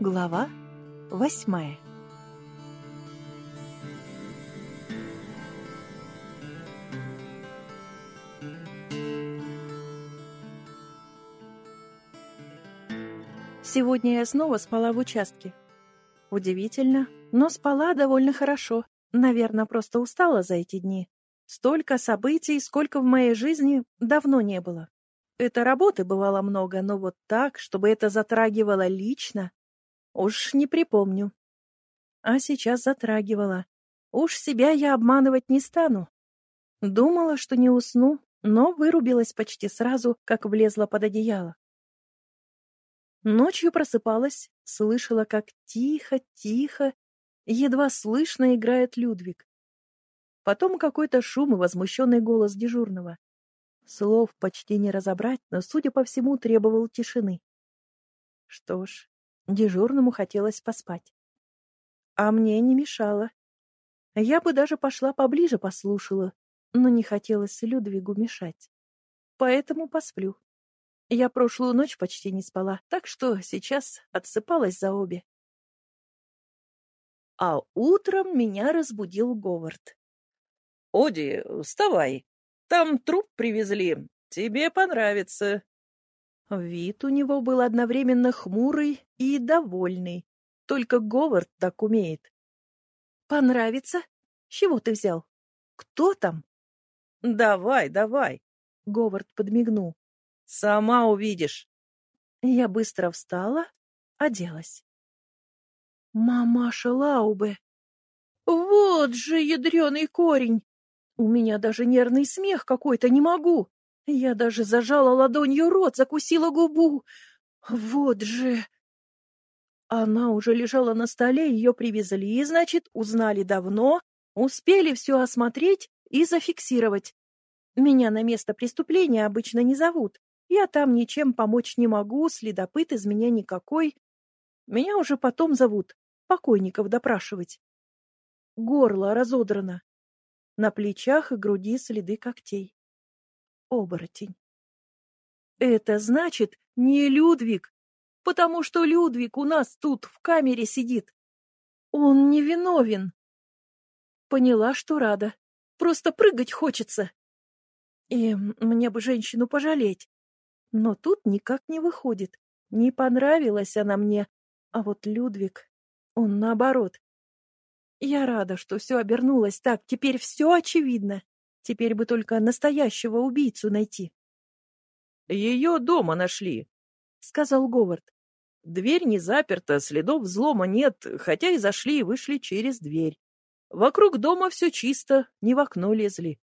Глава восьмая Сегодня я снова спала в участке. Удивительно, но спала довольно хорошо. Наверное, просто устала за эти дни. Столько событий, сколько в моей жизни давно не было. Это работы бывало много, но вот так, чтобы это затрагивало лично, Уж не припомню. А сейчас затрагивала. Уж себя я обманывать не стану. Думала, что не усну, но вырубилась почти сразу, как влезла под одеяло. Ночью просыпалась, слышала, как тихо-тихо, едва слышно играет Людвиг. Потом какой-то шум и возмущенный голос дежурного. Слов почти не разобрать, но, судя по всему, требовал тишины. Что ж, Дежурному хотелось поспать. А мне не мешало. Я бы даже пошла поближе послушала, но не хотелось Людвигу мешать. Поэтому посплю. Я прошлую ночь почти не спала, так что сейчас отсыпалась за обе. А утром меня разбудил Говард. — Оди, вставай. Там труп привезли. Тебе понравится. Вид у него был одновременно хмурый и довольный. Только Говард так умеет. «Понравится? Чего ты взял? Кто там?» «Давай, давай!» — Говард подмигнул. «Сама увидишь!» Я быстро встала, оделась. «Мамаша Лаубе! Вот же ядреный корень! У меня даже нервный смех какой-то не могу!» Я даже зажала ладонью рот, закусила губу. Вот же... Она уже лежала на столе, ее привезли, значит, узнали давно, успели все осмотреть и зафиксировать. Меня на место преступления обычно не зовут. Я там ничем помочь не могу, следопыт из меня никакой. Меня уже потом зовут, покойников допрашивать. Горло разодрано. На плечах и груди следы когтей оборотень. Это значит не Людвиг, потому что Людвиг у нас тут в камере сидит. Он невиновен. Поняла, что рада. Просто прыгать хочется. И мне бы женщину пожалеть. Но тут никак не выходит. Не понравилась она мне. А вот Людвиг, он наоборот. Я рада, что все обернулось так. Теперь все очевидно. Теперь бы только настоящего убийцу найти. — Ее дома нашли, — сказал Говард. Дверь не заперта, следов взлома нет, хотя и зашли и вышли через дверь. Вокруг дома все чисто, не в окно лезли.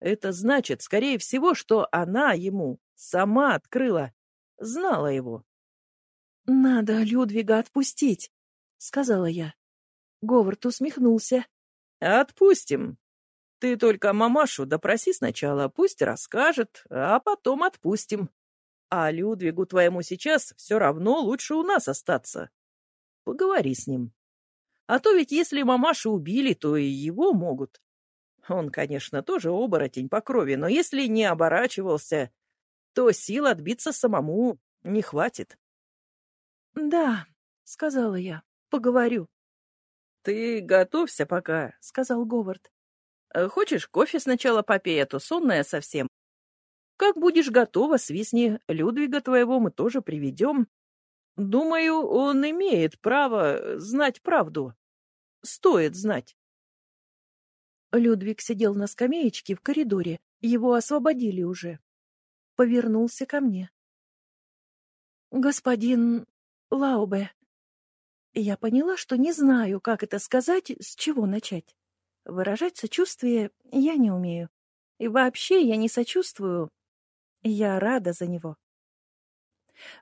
Это значит, скорее всего, что она ему сама открыла, знала его. — Надо Людвига отпустить, — сказала я. Говард усмехнулся. — Отпустим, ты только мамашу допроси сначала, пусть расскажет, а потом отпустим. А Людвигу твоему сейчас все равно лучше у нас остаться. Поговори с ним. А то ведь если мамашу убили, то и его могут. Он, конечно, тоже оборотень по крови, но если не оборачивался, то сил отбиться самому не хватит. — Да, — сказала я, — поговорю. — Ты готовься пока, — сказал Говард. Э, хочешь, кофе сначала попей, а то сонная совсем. Как будешь готова, свистни. Людвига твоего мы тоже приведем. Думаю, он имеет право знать правду. Стоит знать. Людвиг сидел на скамеечке в коридоре. Его освободили уже. Повернулся ко мне. «Господин Лаубе, я поняла, что не знаю, как это сказать, с чего начать. Выражать сочувствие я не умею. И вообще я не сочувствую. Я рада за него.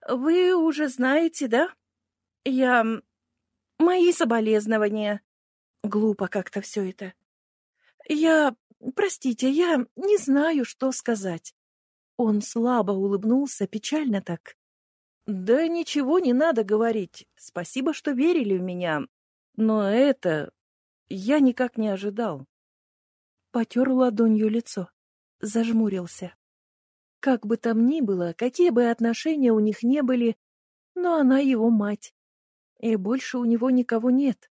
Вы уже знаете, да? Я... Мои соболезнования. Глупо как-то все это. Я... Простите, я не знаю, что сказать. Он слабо улыбнулся, печально так. Да ничего не надо говорить. Спасибо, что верили в меня. Но это я никак не ожидал. Потер ладонью лицо, зажмурился. Как бы там ни было, какие бы отношения у них не были, но она его мать. И больше у него никого нет.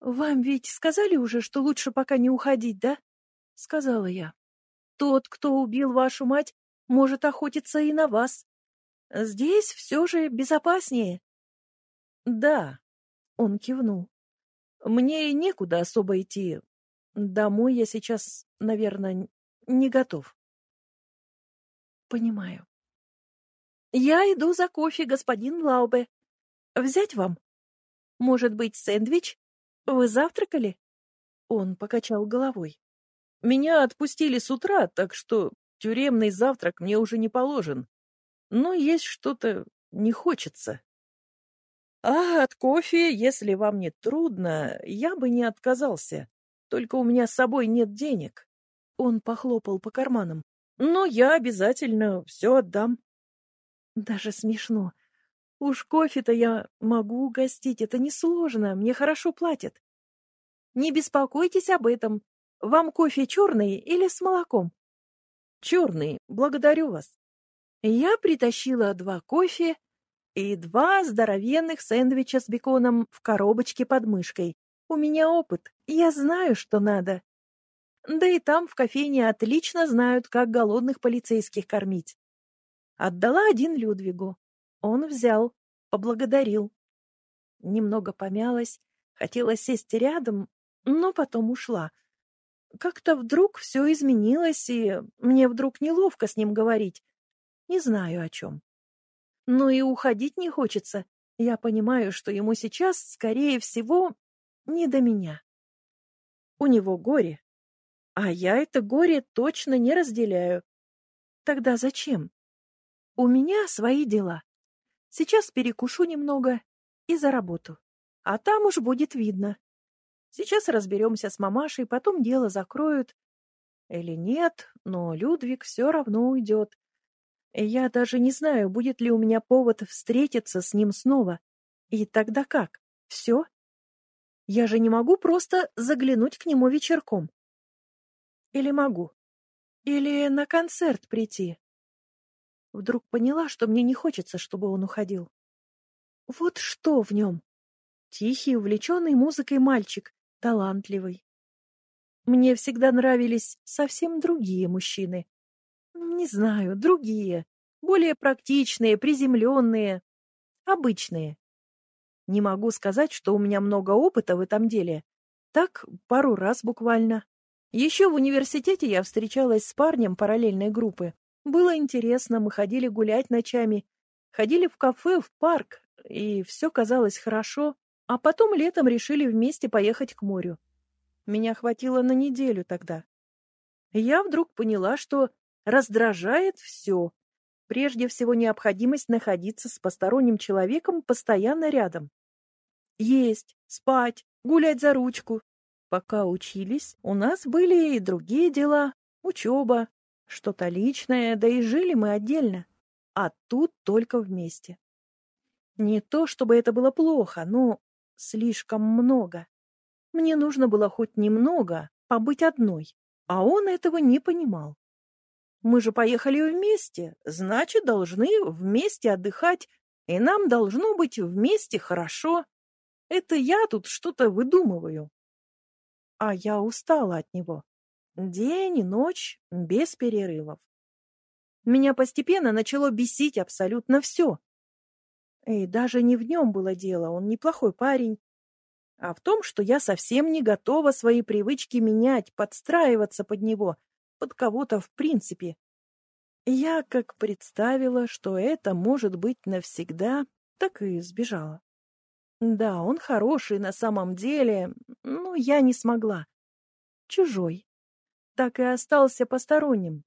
«Вам ведь сказали уже, что лучше пока не уходить, да?» — сказала я. «Тот, кто убил вашу мать, может охотиться и на вас. Здесь все же безопаснее». «Да», — он кивнул. «Мне некуда особо идти. Домой я сейчас, наверное, не готов». «Понимаю». «Я иду за кофе, господин Лаубе. Взять вам? Может быть, сэндвич? Вы завтракали?» Он покачал головой. «Меня отпустили с утра, так что тюремный завтрак мне уже не положен. Но есть что-то не хочется». «А от кофе, если вам не трудно, я бы не отказался. Только у меня с собой нет денег». Он похлопал по карманам. «Но я обязательно все отдам». Даже смешно. Уж кофе-то я могу угостить, это несложно, мне хорошо платят. Не беспокойтесь об этом. Вам кофе черный или с молоком? Черный, благодарю вас. Я притащила два кофе и два здоровенных сэндвича с беконом в коробочке под мышкой. У меня опыт, я знаю, что надо. Да и там в кофейне отлично знают, как голодных полицейских кормить. Отдала один Людвигу. Он взял, поблагодарил. Немного помялась, хотела сесть рядом, но потом ушла. Как-то вдруг все изменилось, и мне вдруг неловко с ним говорить. Не знаю о чем. Но и уходить не хочется. Я понимаю, что ему сейчас, скорее всего, не до меня. У него горе, а я это горе точно не разделяю. Тогда зачем? У меня свои дела. Сейчас перекушу немного и за работу. А там уж будет видно. Сейчас разберемся с мамашей, потом дело закроют. Или нет, но Людвиг все равно уйдет. И я даже не знаю, будет ли у меня повод встретиться с ним снова. И тогда как? Все? Я же не могу просто заглянуть к нему вечерком. Или могу? Или на концерт прийти? Вдруг поняла, что мне не хочется, чтобы он уходил. Вот что в нем? Тихий, увлеченный музыкой мальчик, талантливый. Мне всегда нравились совсем другие мужчины. Не знаю, другие, более практичные, приземленные, обычные. Не могу сказать, что у меня много опыта в этом деле. Так, пару раз буквально. Еще в университете я встречалась с парнем параллельной группы. Было интересно, мы ходили гулять ночами, ходили в кафе, в парк, и все казалось хорошо, а потом летом решили вместе поехать к морю. Меня хватило на неделю тогда. Я вдруг поняла, что раздражает все. Прежде всего необходимость находиться с посторонним человеком постоянно рядом. Есть, спать, гулять за ручку. Пока учились, у нас были и другие дела, учеба, что-то личное, да и жили мы отдельно. А тут только вместе. Не то, чтобы это было плохо, но слишком много. Мне нужно было хоть немного побыть одной, а он этого не понимал. Мы же поехали вместе, значит, должны вместе отдыхать, и нам должно быть вместе хорошо. Это я тут что-то выдумываю. А я устала от него. День и ночь, без перерывов. Меня постепенно начало бесить абсолютно все. И даже не в нем было дело, он неплохой парень, а в том, что я совсем не готова свои привычки менять, подстраиваться под него, под кого-то в принципе. Я как представила, что это может быть навсегда, так и сбежала. Да, он хороший на самом деле, но я не смогла. Чужой так и остался посторонним.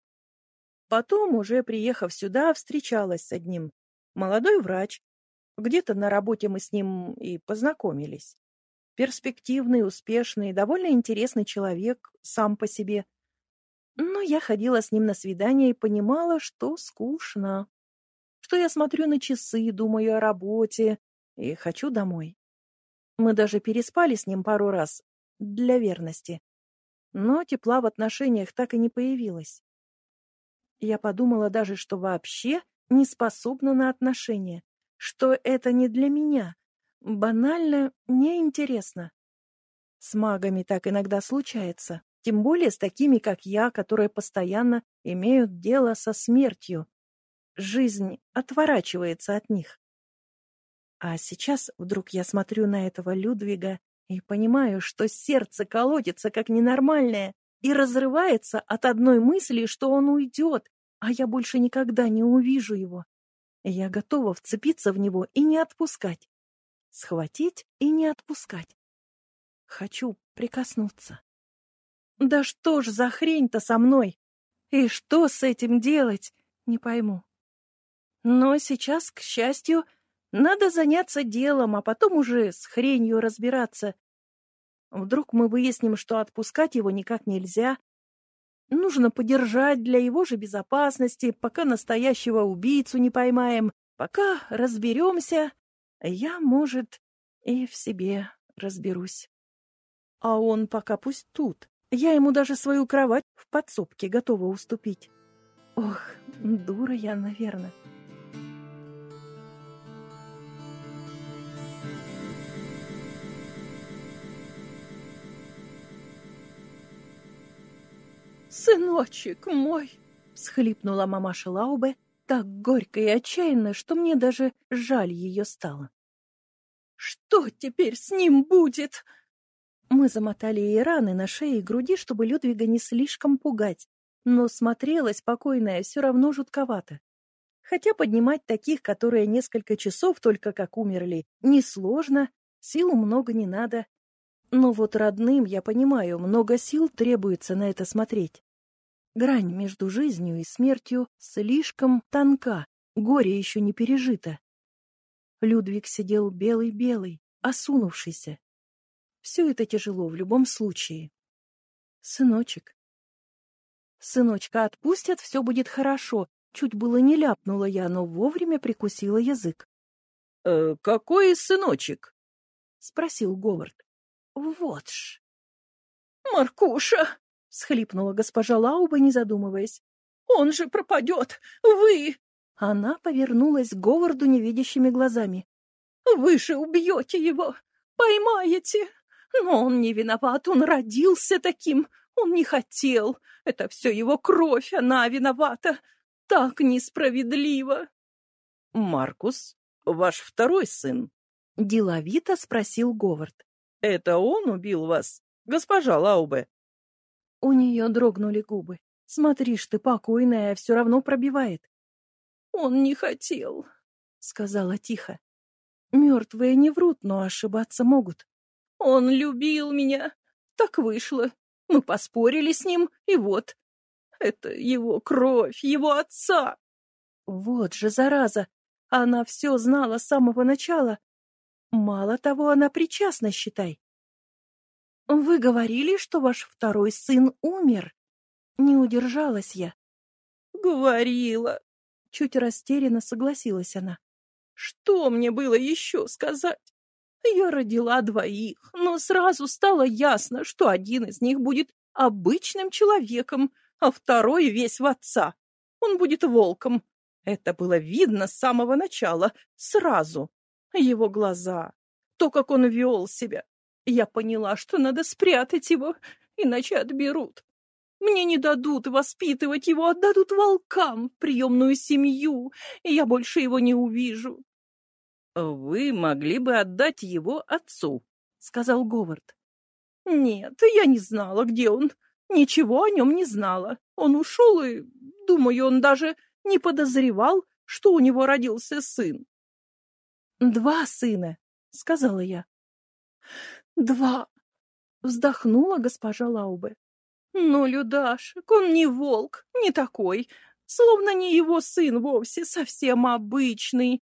Потом, уже приехав сюда, встречалась с одним. Молодой врач. Где-то на работе мы с ним и познакомились. Перспективный, успешный, довольно интересный человек сам по себе. Но я ходила с ним на свидание и понимала, что скучно. Что я смотрю на часы, думаю о работе и хочу домой. Мы даже переспали с ним пару раз для верности но тепла в отношениях так и не появилось. Я подумала даже, что вообще не способна на отношения, что это не для меня, банально неинтересно. С магами так иногда случается, тем более с такими, как я, которые постоянно имеют дело со смертью. Жизнь отворачивается от них. А сейчас вдруг я смотрю на этого Людвига и понимаю, что сердце колотится как ненормальное и разрывается от одной мысли, что он уйдет, а я больше никогда не увижу его. Я готова вцепиться в него и не отпускать. Схватить и не отпускать. Хочу прикоснуться. Да что ж за хрень-то со мной? И что с этим делать, не пойму. Но сейчас, к счастью, надо заняться делом, а потом уже с хренью разбираться. Вдруг мы выясним, что отпускать его никак нельзя. Нужно подержать для его же безопасности, пока настоящего убийцу не поймаем, пока разберемся. Я, может, и в себе разберусь. А он пока пусть тут. Я ему даже свою кровать в подсобке готова уступить. Ох, дура я, наверное. «Сыночек мой!» — всхлипнула мамаша Лаубе так горько и отчаянно, что мне даже жаль ее стало. «Что теперь с ним будет?» Мы замотали ей раны на шее и груди, чтобы Людвига не слишком пугать, но смотрелась покойная все равно жутковато. Хотя поднимать таких, которые несколько часов только как умерли, несложно, сил много не надо. Но вот родным, я понимаю, много сил требуется на это смотреть. Грань между жизнью и смертью слишком тонка, горе еще не пережито. Людвиг сидел белый-белый, осунувшийся. Все это тяжело в любом случае. Сыночек. Сыночка отпустят, все будет хорошо. Чуть было не ляпнула я, но вовремя прикусила язык. «Э, «Какой сыночек?» — спросил Говард. «Вот ж». «Маркуша!» всхлипнула госпожа Лауба, не задумываясь. «Он же пропадет! Вы!» Она повернулась к Говарду невидящими глазами. «Вы же убьете его! Поймаете! Но он не виноват, он родился таким! Он не хотел! Это все его кровь, она виновата! Так несправедливо!» «Маркус, ваш второй сын?» — деловито спросил Говард. «Это он убил вас, госпожа Лаубе?» У нее дрогнули губы. Смотришь ты, покойная, все равно пробивает. Он не хотел, сказала тихо. Мертвые не врут, но ошибаться могут. Он любил меня. Так вышло. Мы поспорили с ним, и вот. Это его кровь, его отца. Вот же зараза. Она все знала с самого начала. Мало того, она причастна, считай. «Вы говорили, что ваш второй сын умер?» Не удержалась я. «Говорила!» Чуть растерянно согласилась она. «Что мне было еще сказать? Я родила двоих, но сразу стало ясно, что один из них будет обычным человеком, а второй весь в отца. Он будет волком. Это было видно с самого начала, сразу. Его глаза, то, как он вел себя, я поняла, что надо спрятать его, иначе отберут. Мне не дадут воспитывать его, отдадут волкам в приемную семью, и я больше его не увижу. — Вы могли бы отдать его отцу, — сказал Говард. — Нет, я не знала, где он. Ничего о нем не знала. Он ушел, и, думаю, он даже не подозревал, что у него родился сын. — Два сына, — сказала я. Два. Вздохнула госпожа Лаубе. Ну, Людашек, он не волк, не такой. Словно не его сын вовсе, совсем обычный.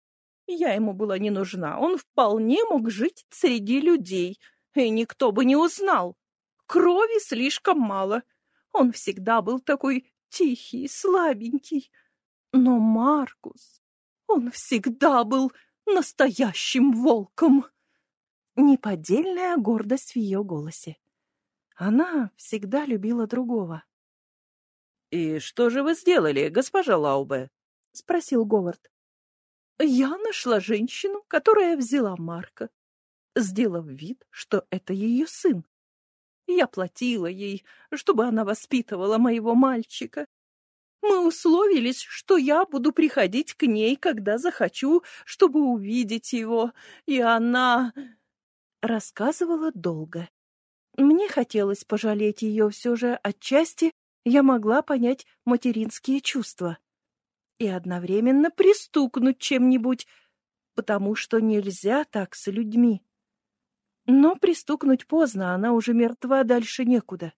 Я ему была не нужна. Он вполне мог жить среди людей, и никто бы не узнал. Крови слишком мало. Он всегда был такой тихий, слабенький. Но Маркус, он всегда был настоящим волком неподдельная гордость в ее голосе. Она всегда любила другого. — И что же вы сделали, госпожа Лаубе? — спросил Говард. — Я нашла женщину, которая взяла Марка. сделав вид, что это ее сын. Я платила ей, чтобы она воспитывала моего мальчика. Мы условились, что я буду приходить к ней, когда захочу, чтобы увидеть его, и она...» Рассказывала долго. Мне хотелось пожалеть ее все же отчасти, я могла понять материнские чувства. И одновременно пристукнуть чем-нибудь, потому что нельзя так с людьми. Но пристукнуть поздно, она уже мертва, дальше некуда.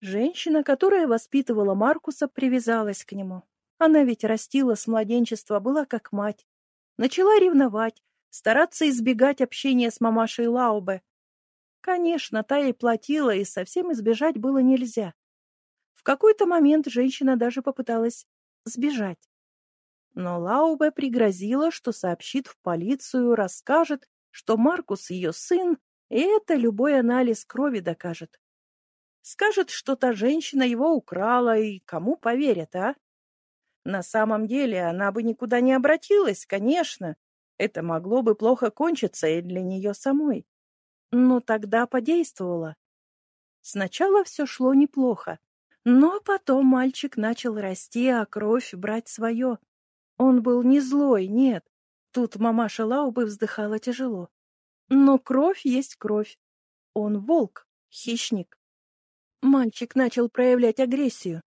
Женщина, которая воспитывала Маркуса, привязалась к нему. Она ведь растила с младенчества, была как мать. Начала ревновать, стараться избегать общения с мамашей Лаубе. Конечно, та ей платила, и совсем избежать было нельзя. В какой-то момент женщина даже попыталась сбежать. Но Лаубе пригрозила, что сообщит в полицию, расскажет, что Маркус ее сын, и это любой анализ крови докажет. Скажет, что та женщина его украла, и кому поверят, а? На самом деле она бы никуда не обратилась, конечно. Это могло бы плохо кончиться и для нее самой. Но тогда подействовало. Сначала все шло неплохо, но потом мальчик начал расти, а кровь брать свое. Он был не злой, нет. Тут мамаша Лаубы вздыхала тяжело. Но кровь есть кровь. Он волк, хищник. Мальчик начал проявлять агрессию.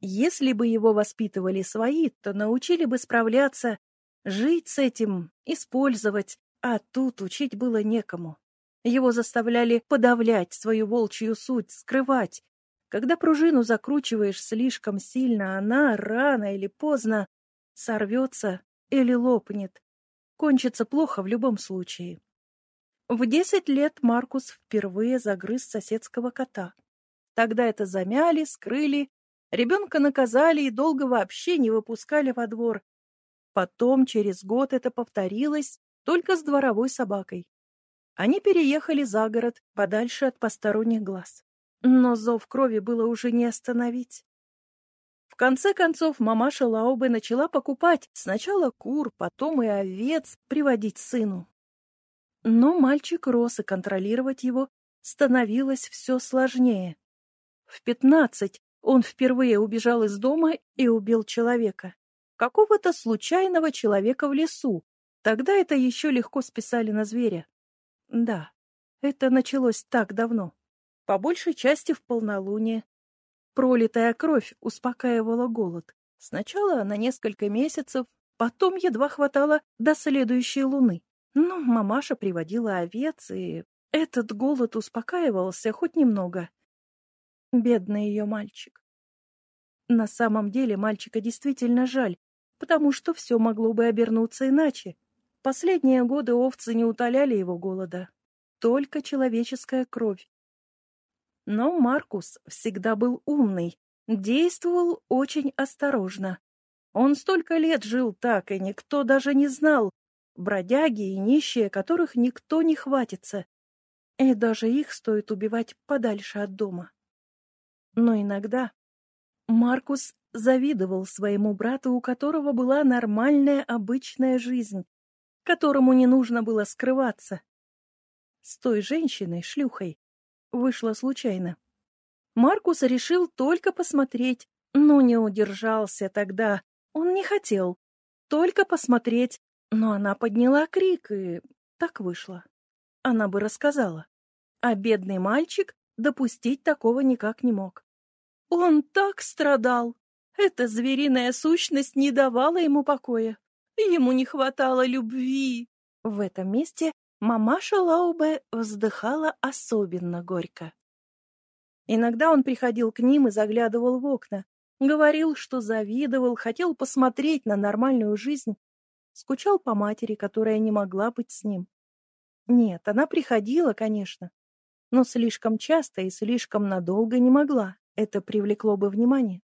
Если бы его воспитывали свои, то научили бы справляться, жить с этим, использовать, а тут учить было некому. Его заставляли подавлять свою волчью суть, скрывать. Когда пружину закручиваешь слишком сильно, она рано или поздно сорвется или лопнет. Кончится плохо в любом случае. В десять лет Маркус впервые загрыз соседского кота. Тогда это замяли, скрыли, ребенка наказали и долго вообще не выпускали во двор. Потом, через год, это повторилось, только с дворовой собакой. Они переехали за город, подальше от посторонних глаз. Но зов крови было уже не остановить. В конце концов, мамаша Лаубе начала покупать сначала кур, потом и овец приводить сыну. Но мальчик рос, и контролировать его становилось все сложнее. В пятнадцать он впервые убежал из дома и убил человека. Какого-то случайного человека в лесу. Тогда это еще легко списали на зверя. Да, это началось так давно. По большей части в полнолуние. Пролитая кровь успокаивала голод. Сначала на несколько месяцев, потом едва хватало до следующей луны. Но мамаша приводила овец, и этот голод успокаивался хоть немного. Бедный ее мальчик. На самом деле мальчика действительно жаль, потому что все могло бы обернуться иначе. Последние годы овцы не утоляли его голода. Только человеческая кровь. Но Маркус всегда был умный, действовал очень осторожно. Он столько лет жил так, и никто даже не знал. Бродяги и нищие, которых никто не хватится. И даже их стоит убивать подальше от дома. Но иногда Маркус завидовал своему брату, у которого была нормальная обычная жизнь, которому не нужно было скрываться. С той женщиной, шлюхой, вышло случайно. Маркус решил только посмотреть, но не удержался тогда. Он не хотел. Только посмотреть, но она подняла крик, и так вышло. Она бы рассказала. А бедный мальчик допустить такого никак не мог. Он так страдал. Эта звериная сущность не давала ему покоя. Ему не хватало любви. В этом месте мамаша Лаубе вздыхала особенно горько. Иногда он приходил к ним и заглядывал в окна. Говорил, что завидовал, хотел посмотреть на нормальную жизнь. Скучал по матери, которая не могла быть с ним. Нет, она приходила, конечно, но слишком часто и слишком надолго не могла. Это привлекло бы внимание.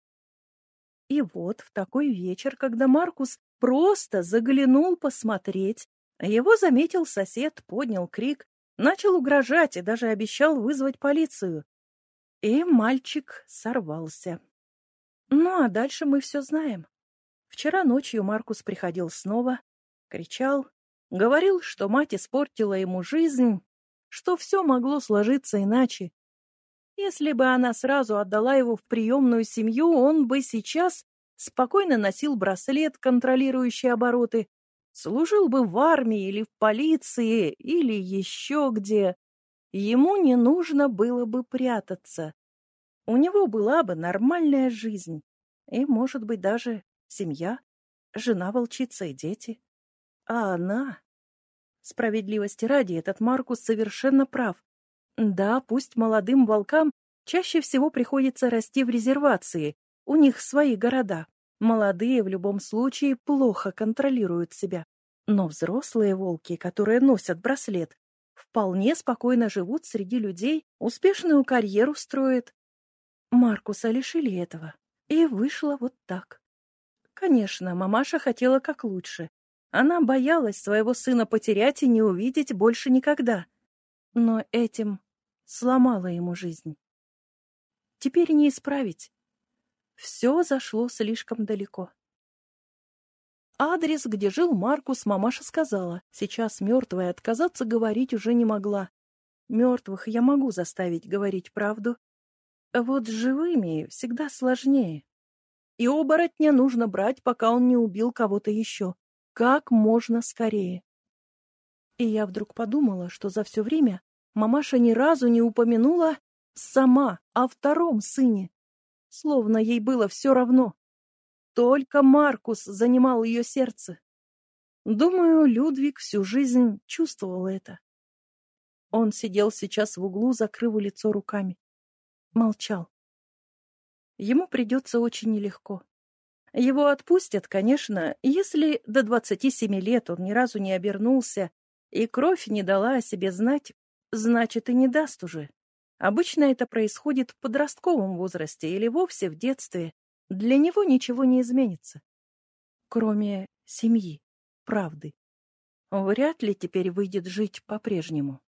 И вот в такой вечер, когда Маркус просто заглянул посмотреть, его заметил сосед, поднял крик, начал угрожать и даже обещал вызвать полицию. И мальчик сорвался. Ну, а дальше мы все знаем. Вчера ночью Маркус приходил снова, кричал, Говорил, что мать испортила ему жизнь, что все могло сложиться иначе. Если бы она сразу отдала его в приемную семью, он бы сейчас спокойно носил браслет, контролирующий обороты, служил бы в армии или в полиции, или еще где. Ему не нужно было бы прятаться. У него была бы нормальная жизнь. И, может быть, даже семья, жена-волчица и дети. А она... Справедливости ради, этот Маркус совершенно прав. Да, пусть молодым волкам чаще всего приходится расти в резервации, у них свои города. Молодые в любом случае плохо контролируют себя. Но взрослые волки, которые носят браслет, вполне спокойно живут среди людей, успешную карьеру строят. Маркуса лишили этого. И вышло вот так. Конечно, мамаша хотела как лучше. Она боялась своего сына потерять и не увидеть больше никогда. Но этим сломала ему жизнь. Теперь не исправить. Все зашло слишком далеко. Адрес, где жил Маркус, мамаша сказала. Сейчас мертвая отказаться говорить уже не могла. Мертвых я могу заставить говорить правду. Вот с живыми всегда сложнее. И оборотня нужно брать, пока он не убил кого-то еще. Как можно скорее. И я вдруг подумала, что за все время мамаша ни разу не упомянула сама о втором сыне. Словно ей было все равно. Только Маркус занимал ее сердце. Думаю, Людвиг всю жизнь чувствовал это. Он сидел сейчас в углу, закрыв лицо руками. Молчал. Ему придется очень нелегко. Его отпустят, конечно, если до двадцати семи лет он ни разу не обернулся, и кровь не дала о себе знать, значит, и не даст уже. Обычно это происходит в подростковом возрасте или вовсе в детстве, для него ничего не изменится, кроме семьи, правды. Вряд ли теперь выйдет жить по-прежнему.